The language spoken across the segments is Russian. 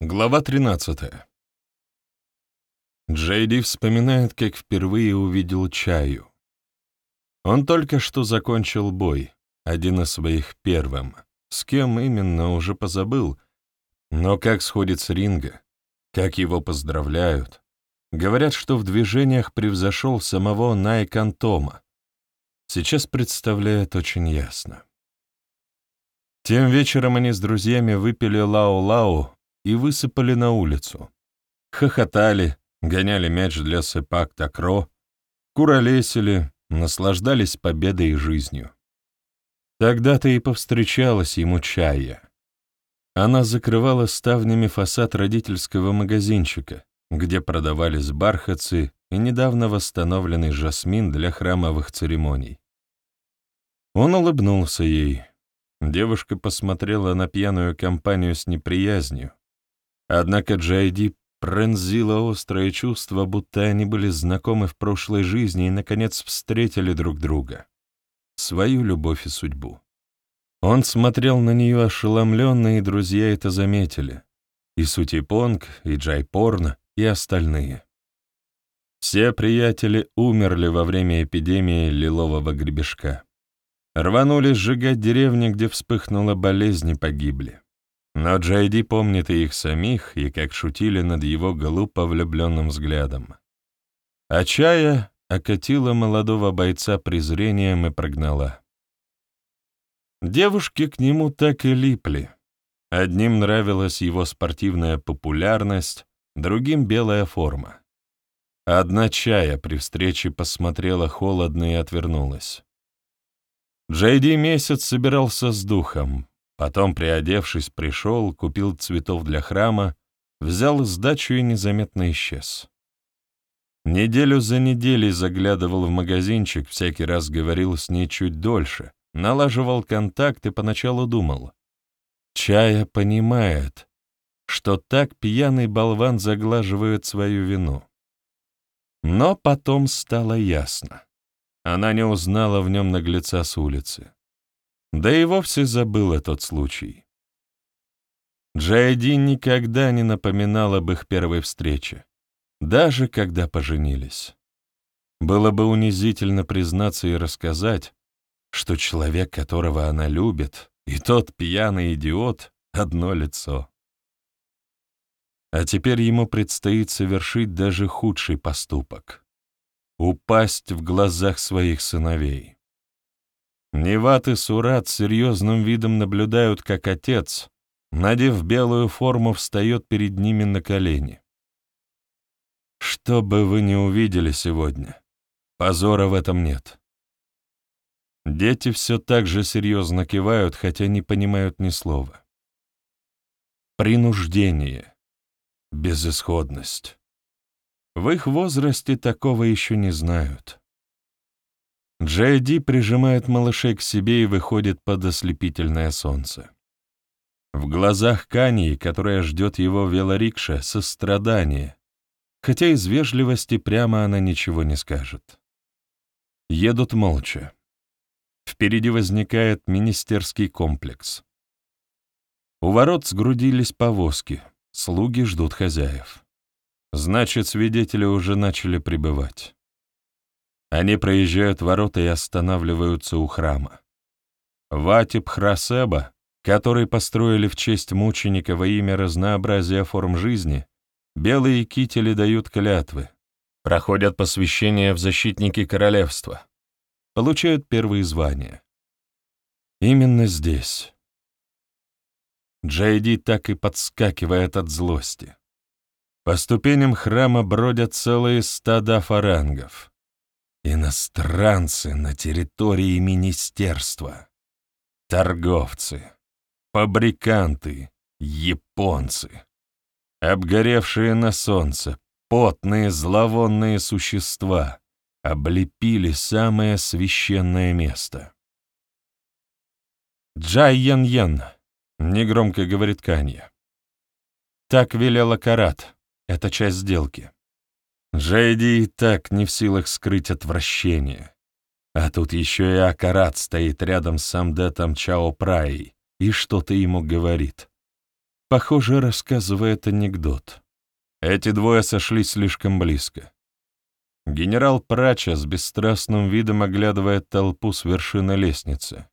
Глава 13. Джейди вспоминает, как впервые увидел чаю. Он только что закончил бой, один из своих первым. С кем именно, уже позабыл. Но как сходит с ринга, как его поздравляют. Говорят, что в движениях превзошел самого Найкантома. Сейчас представляет очень ясно. Тем вечером они с друзьями выпили лау-лау и высыпали на улицу. Хохотали, гоняли мяч для сэпак такро, куролесили, наслаждались победой и жизнью. Тогда-то и повстречалась ему чая. Она закрывала ставнями фасад родительского магазинчика, где продавались бархатцы и недавно восстановленный жасмин для храмовых церемоний. Он улыбнулся ей. Девушка посмотрела на пьяную компанию с неприязнью, Однако Джайди пронзило острое чувство, будто они были знакомы в прошлой жизни и, наконец, встретили друг друга, свою любовь и судьбу. Он смотрел на нее ошеломленно, и друзья это заметили. И Сутипонг, и Джайпорн, и остальные. Все приятели умерли во время эпидемии лилового гребешка. Рванули сжигать деревни, где вспыхнула болезнь и погибли. Но Джайди помнит и их самих, и как шутили над его глупо влюбленным взглядом. А Чая окатила молодого бойца презрением и прогнала. Девушки к нему так и липли. Одним нравилась его спортивная популярность, другим — белая форма. Одна Чая при встрече посмотрела холодно и отвернулась. Джейди месяц собирался с духом, Потом, приодевшись, пришел, купил цветов для храма, взял сдачу и незаметно исчез. Неделю за неделей заглядывал в магазинчик, всякий раз говорил с ней чуть дольше, налаживал контакт и поначалу думал. Чая понимает, что так пьяный болван заглаживает свою вину. Но потом стало ясно. Она не узнала в нем наглеца с улицы. Да и вовсе забыл этот случай. Джайди никогда не напоминал об их первой встрече, даже когда поженились. Было бы унизительно признаться и рассказать, что человек, которого она любит, и тот пьяный идиот — одно лицо. А теперь ему предстоит совершить даже худший поступок — упасть в глазах своих сыновей. Неват и Сурат серьезным видом наблюдают, как отец, надев белую форму, встает перед ними на колени. Что бы вы ни увидели сегодня, позора в этом нет. Дети все так же серьезно кивают, хотя не понимают ни слова. Принуждение, безысходность. В их возрасте такого еще не знают. Джейди прижимает малышей к себе и выходит под ослепительное солнце. В глазах Кании, которая ждет его велорикша, сострадание, хотя из вежливости прямо она ничего не скажет. Едут молча. Впереди возникает министерский комплекс. У ворот сгрудились повозки, слуги ждут хозяев. Значит, свидетели уже начали прибывать. Они проезжают ворота и останавливаются у храма. Ватип Храсеба, который построили в честь мученика во имя разнообразия форм жизни, белые кители дают клятвы, проходят посвящение в защитники королевства, получают первые звания. Именно здесь. Джейди так и подскакивает от злости. По ступеням храма бродят целые стада фарангов. Иностранцы на территории министерства. Торговцы, фабриканты, японцы. Обгоревшие на солнце, потные зловонные существа облепили самое священное место. «Джай Ян-Ян», — негромко говорит Канья. «Так велела Карат, это часть сделки». Джейди и так не в силах скрыть отвращение. А тут еще и Акарат стоит рядом с Самдетом Чао Праей и что-то ему говорит. похоже, рассказывает анекдот. Эти двое сошлись слишком близко. Генерал Прача с бесстрастным видом оглядывает толпу с вершины лестницы.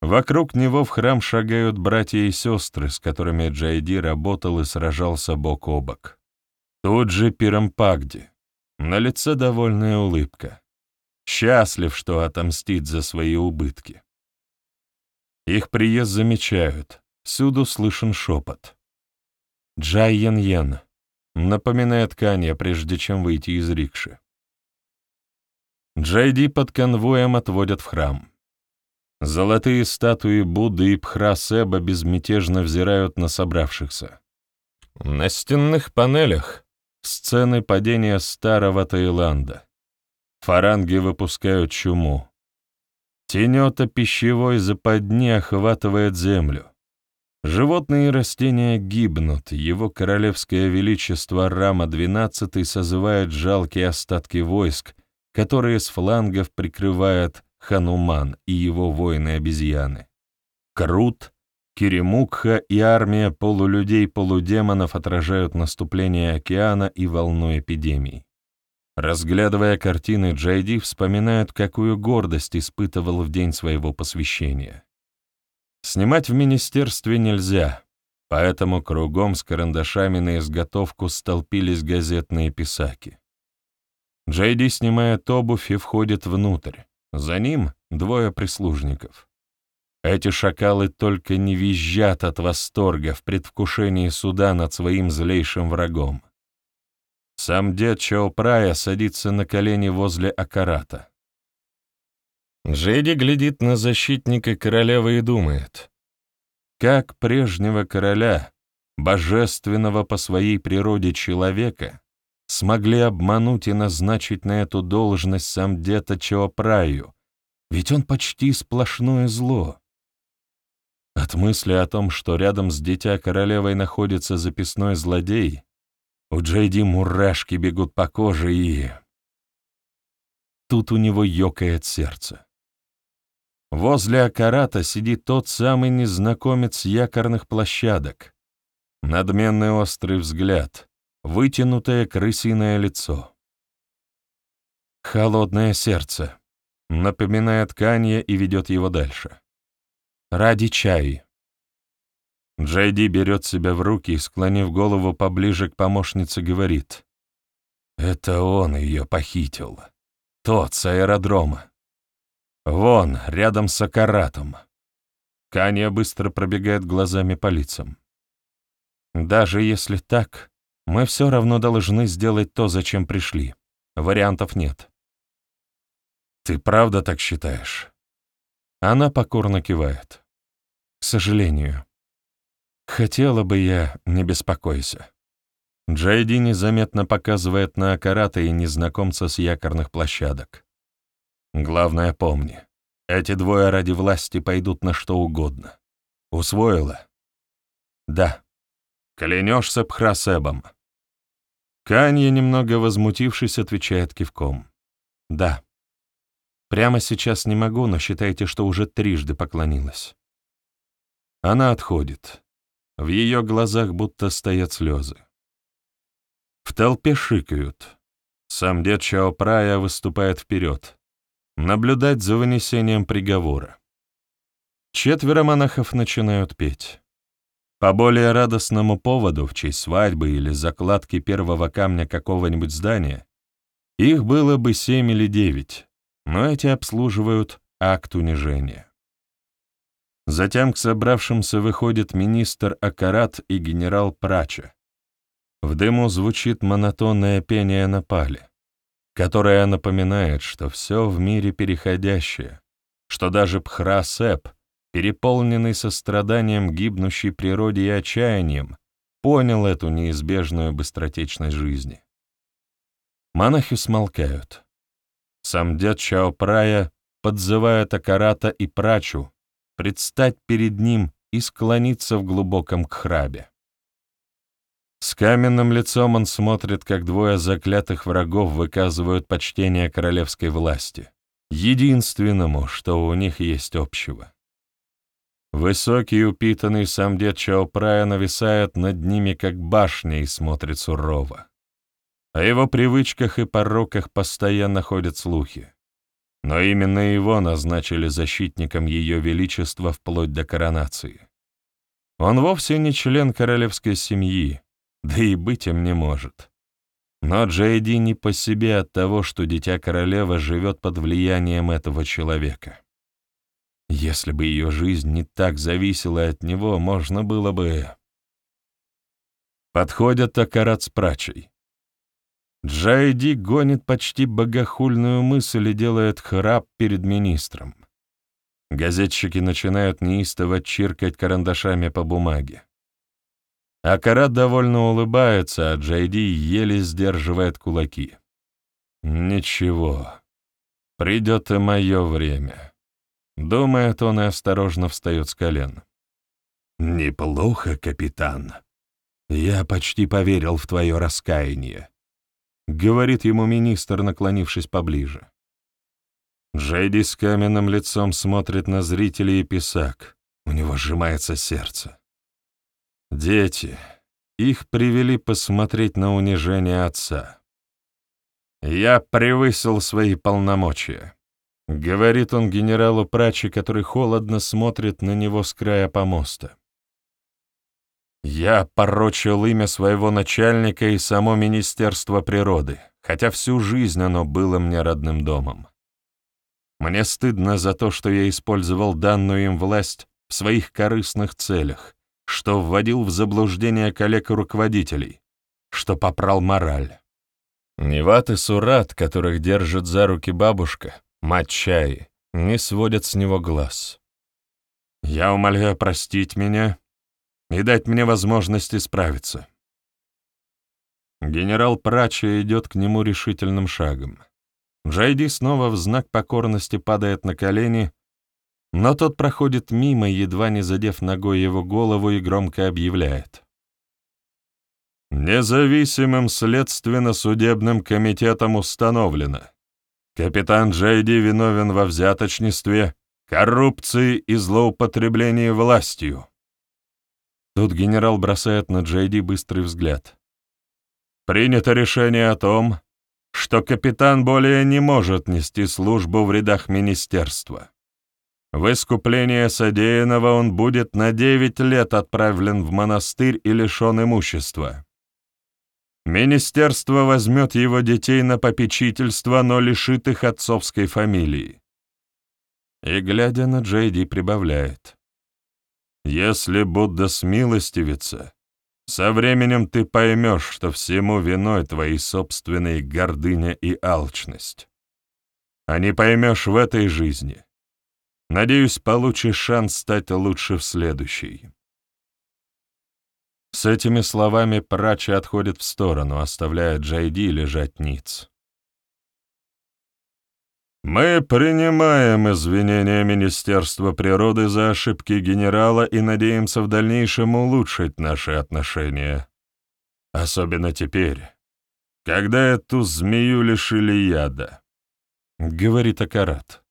Вокруг него в храм шагают братья и сестры, с которыми Джайди работал и сражался бок о бок. Тут же Пирампагди. На лице довольная улыбка. Счастлив, что отомстит за свои убытки. Их приезд замечают. Всюду слышен шепот. «Джай Ян Ян», напоминает Канья, прежде чем выйти из рикши. Джайди под конвоем отводят в храм. Золотые статуи Будды и Пхрасеба безмятежно взирают на собравшихся. На стенных панелях сцены падения старого Таиланда. Фаранги выпускают чуму. Тенета пищевой западни охватывает землю. Животные и растения гибнут, его королевское величество Рама-XII созывает жалкие остатки войск, которые с флангов прикрывают Хануман и его воины-обезьяны. Крут, Киремукха и армия полулюдей-полудемонов отражают наступление океана и волну эпидемий. Разглядывая картины, Джайди вспоминает, какую гордость испытывал в день своего посвящения. Снимать в министерстве нельзя, поэтому кругом с карандашами на изготовку столпились газетные писаки. Джейди снимает обувь и входит внутрь. За ним двое прислужников. Эти шакалы только не визжат от восторга в предвкушении суда над своим злейшим врагом. Сам дед Чаопрая садится на колени возле Акарата. Джейди глядит на защитника королевы и думает, как прежнего короля, божественного по своей природе человека, смогли обмануть и назначить на эту должность сам деда Чаопраю, ведь он почти сплошное зло. От мысли о том, что рядом с дитя королевой находится записной злодей, у Джейди мурашки бегут по коже и... Тут у него ёкает сердце. Возле Акарата сидит тот самый незнакомец якорных площадок. Надменный острый взгляд, вытянутое крысиное лицо. «Холодное сердце», — напоминает Канье и ведет его дальше. «Ради чай». Джейди берет себя в руки и, склонив голову поближе к помощнице, говорит. «Это он ее похитил. Тот с аэродрома. Вон, рядом с Акаратом». Канья быстро пробегает глазами по лицам. «Даже если так, мы все равно должны сделать то, зачем пришли. Вариантов нет. Ты правда так считаешь? Она покорно кивает. К сожалению. Хотела бы я, не беспокойся. Джайди незаметно показывает на Акарата и незнакомца с якорных площадок. Главное помни, эти двое ради власти пойдут на что угодно. Усвоила? Да. Клянешься Пхрасебом?» Канье, немного возмутившись, отвечает кивком. «Да. Прямо сейчас не могу, но считайте, что уже трижды поклонилась». Она отходит. В ее глазах будто стоят слезы. В толпе шикают. Сам дед Чао Прая выступает вперед. Наблюдать за вынесением приговора. Четверо монахов начинают петь. По более радостному поводу, в честь свадьбы или закладки первого камня какого-нибудь здания, их было бы семь или девять, но эти обслуживают акт унижения. Затем к собравшимся выходит министр Акарат и генерал Прача. В дыму звучит монотонное пение на пале, которое напоминает, что все в мире переходящее, что даже Пхра-Сеп — переполненный состраданием гибнущей природе и отчаянием, понял эту неизбежную быстротечность жизни. Монахи смолкают. Сам дед Чао Прая подзывает Акарата и Прачу предстать перед ним и склониться в глубоком кхрабе. С каменным лицом он смотрит, как двое заклятых врагов выказывают почтение королевской власти, единственному, что у них есть общего. Высокий упитанный сам дед Чаопрая нависает над ними, как башня, и смотрит сурово. О его привычках и пороках постоянно ходят слухи. Но именно его назначили защитником Ее Величества вплоть до коронации. Он вовсе не член королевской семьи, да и быть им не может. Но Джейди не по себе от того, что дитя королевы живет под влиянием этого человека. Если бы ее жизнь не так зависела от него, можно было бы... Подходят Акарат с прачей. Джайди гонит почти богохульную мысль и делает храп перед министром. Газетчики начинают неистово чиркать карандашами по бумаге. Акарат довольно улыбается, а Джайди еле сдерживает кулаки. «Ничего. Придет и мое время». Думает он и осторожно встает с колен. «Неплохо, капитан. Я почти поверил в твое раскаяние», — говорит ему министр, наклонившись поближе. Джейди с каменным лицом смотрит на зрителей и писак. У него сжимается сердце. Дети. Их привели посмотреть на унижение отца. Я превысил свои полномочия. Говорит он генералу Прачи, который холодно смотрит на него с края помоста. Я порочил имя своего начальника и само Министерство природы, хотя всю жизнь оно было мне родным домом. Мне стыдно за то, что я использовал данную им власть в своих корыстных целях, что вводил в заблуждение коллег и руководителей, что попрал мораль. Неват и Сурат, которых держит за руки бабушка, мать Чаи, не сводят с него глаз. Я умоляю простить меня и дать мне возможность исправиться. Генерал Прача идет к нему решительным шагом. Джайди снова в знак покорности падает на колени, но тот проходит мимо, едва не задев ногой его голову и громко объявляет. Независимым следственно-судебным комитетом установлено, Капитан Джейди виновен во взяточничестве, коррупции и злоупотреблении властью. Тут генерал бросает на Джейди быстрый взгляд. Принято решение о том, что капитан более не может нести службу в рядах министерства. В искупление содеянного он будет на девять лет отправлен в монастырь и лишен имущества. Министерство возьмет его детей на попечительство, но лишит их отцовской фамилии. И, глядя на Джейди, прибавляет. «Если Будда смилостивится, со временем ты поймешь, что всему виной твои собственные гордыня и алчность. А не поймешь в этой жизни. Надеюсь, получишь шанс стать лучше в следующей». С этими словами Прачи отходит в сторону, оставляя Джайди лежать ниц. «Мы принимаем извинения Министерства природы за ошибки генерала и надеемся в дальнейшем улучшить наши отношения. Особенно теперь, когда эту змею лишили яда», — говорит Акарат.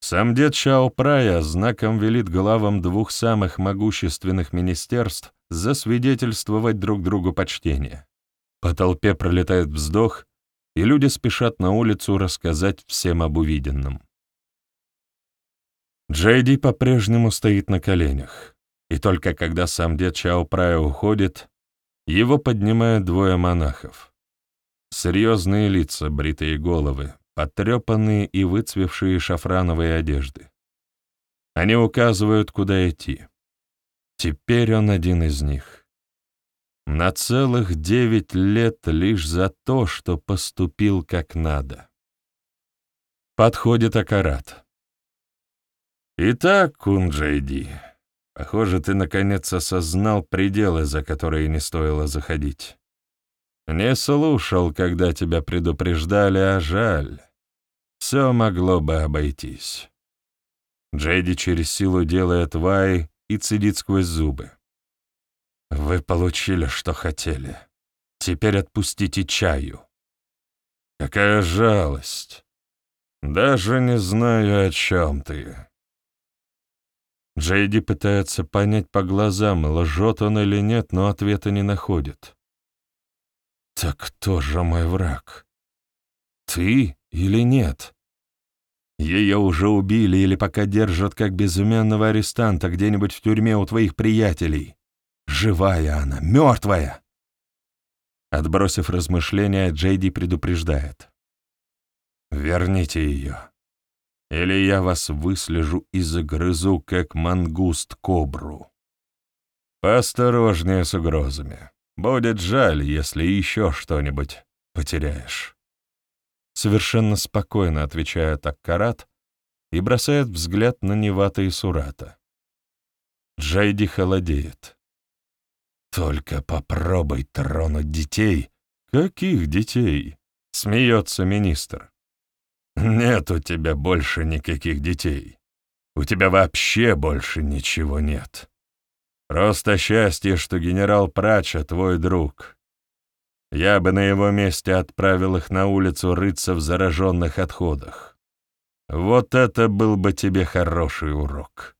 Сам дед Чао Прая знаком велит главам двух самых могущественных министерств засвидетельствовать друг другу почтение. По толпе пролетает вздох, и люди спешат на улицу рассказать всем об увиденном. Джейди по-прежнему стоит на коленях, и только когда сам дед Чао Прая уходит, его поднимают двое монахов. Серьезные лица, бритые головы, потрепанные и выцвевшие шафрановые одежды. Они указывают, куда идти. Теперь он один из них. На целых девять лет лишь за то, что поступил как надо. Подходит Акарат. «Итак, Кунджейди, похоже, ты наконец осознал пределы, за которые не стоило заходить. Не слушал, когда тебя предупреждали, а жаль. Все могло бы обойтись». Джейди через силу делает вай и цедит сквозь зубы. «Вы получили, что хотели. Теперь отпустите чаю». «Какая жалость! Даже не знаю, о чем ты». Джейди пытается понять по глазам, лжет он или нет, но ответа не находит. «Так кто же мой враг? Ты или нет?» Ее уже убили или пока держат как безымянного арестанта где-нибудь в тюрьме у твоих приятелей. Живая она, мертвая!» Отбросив размышления, Джейди предупреждает. «Верните ее, или я вас выслежу и загрызу, как мангуст кобру. Поосторожнее с угрозами. Будет жаль, если еще что-нибудь потеряешь». Совершенно спокойно отвечает Аккарат и бросает взгляд на Невата и Сурата. Джайди холодеет. «Только попробуй тронуть детей». «Каких детей?» — смеется министр. «Нет у тебя больше никаких детей. У тебя вообще больше ничего нет. Просто счастье, что генерал Прача твой друг. Я бы на его месте отправил их на улицу рыться в зараженных отходах. Вот это был бы тебе хороший урок.